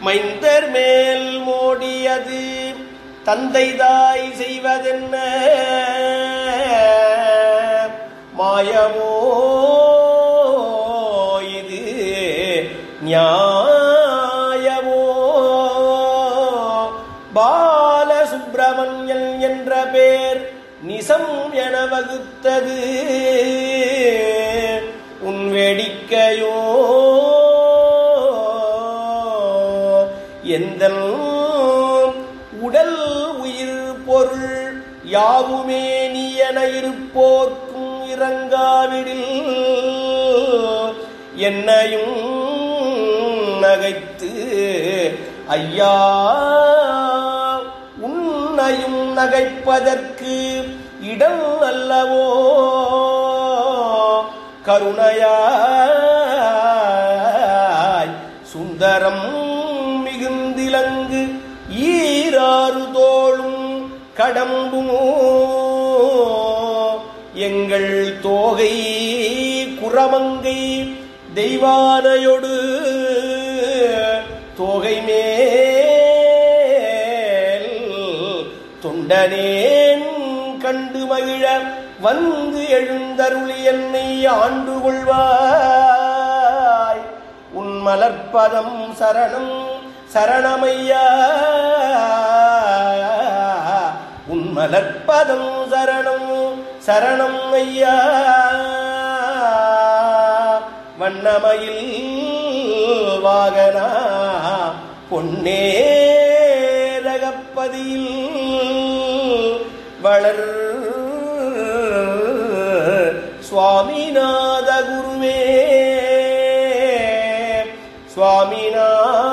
மைந்தர் மேல் மோடியது தந்தை தாய் செய்வதென்ன? மாயமோ இது நியாயமோ? பாலசுப்பிரமணியன் என்ற பேர் நிசம் என வகுத்தது. உன் வேடிக்கையோ எந்த உடல் உயிர் பொருள் யாவுமே நீயன இருப்போர்க்கும் இறங்காவிடில். என்னையும் நகைத்து ஐயா உன்னையும் நகைப்பதற்கு இடம் அல்லவோ? கருணையாய் சுந்தரம் மிகுந்திலங்கு ஈராறு தோளும் கடம்புமோ. எங்கள் தோகை குரமங்கை தெய்வானையொடு தோகை மேல் தொண்டனேன் கண்டு மகிழ வந்து எழுந்தருளி என்னை ஆண்டு கொள்வாய். உன் மலர்ப்பதம் சரணம் சரணமையா? உன்மலற்பதம் சரணம் சரணம் ஐயா. வண்ணமயில் வாகனா பொன்னே ரகப்பதியில் வளர் சுவாமிநாத குருவே. சுவாமிநாத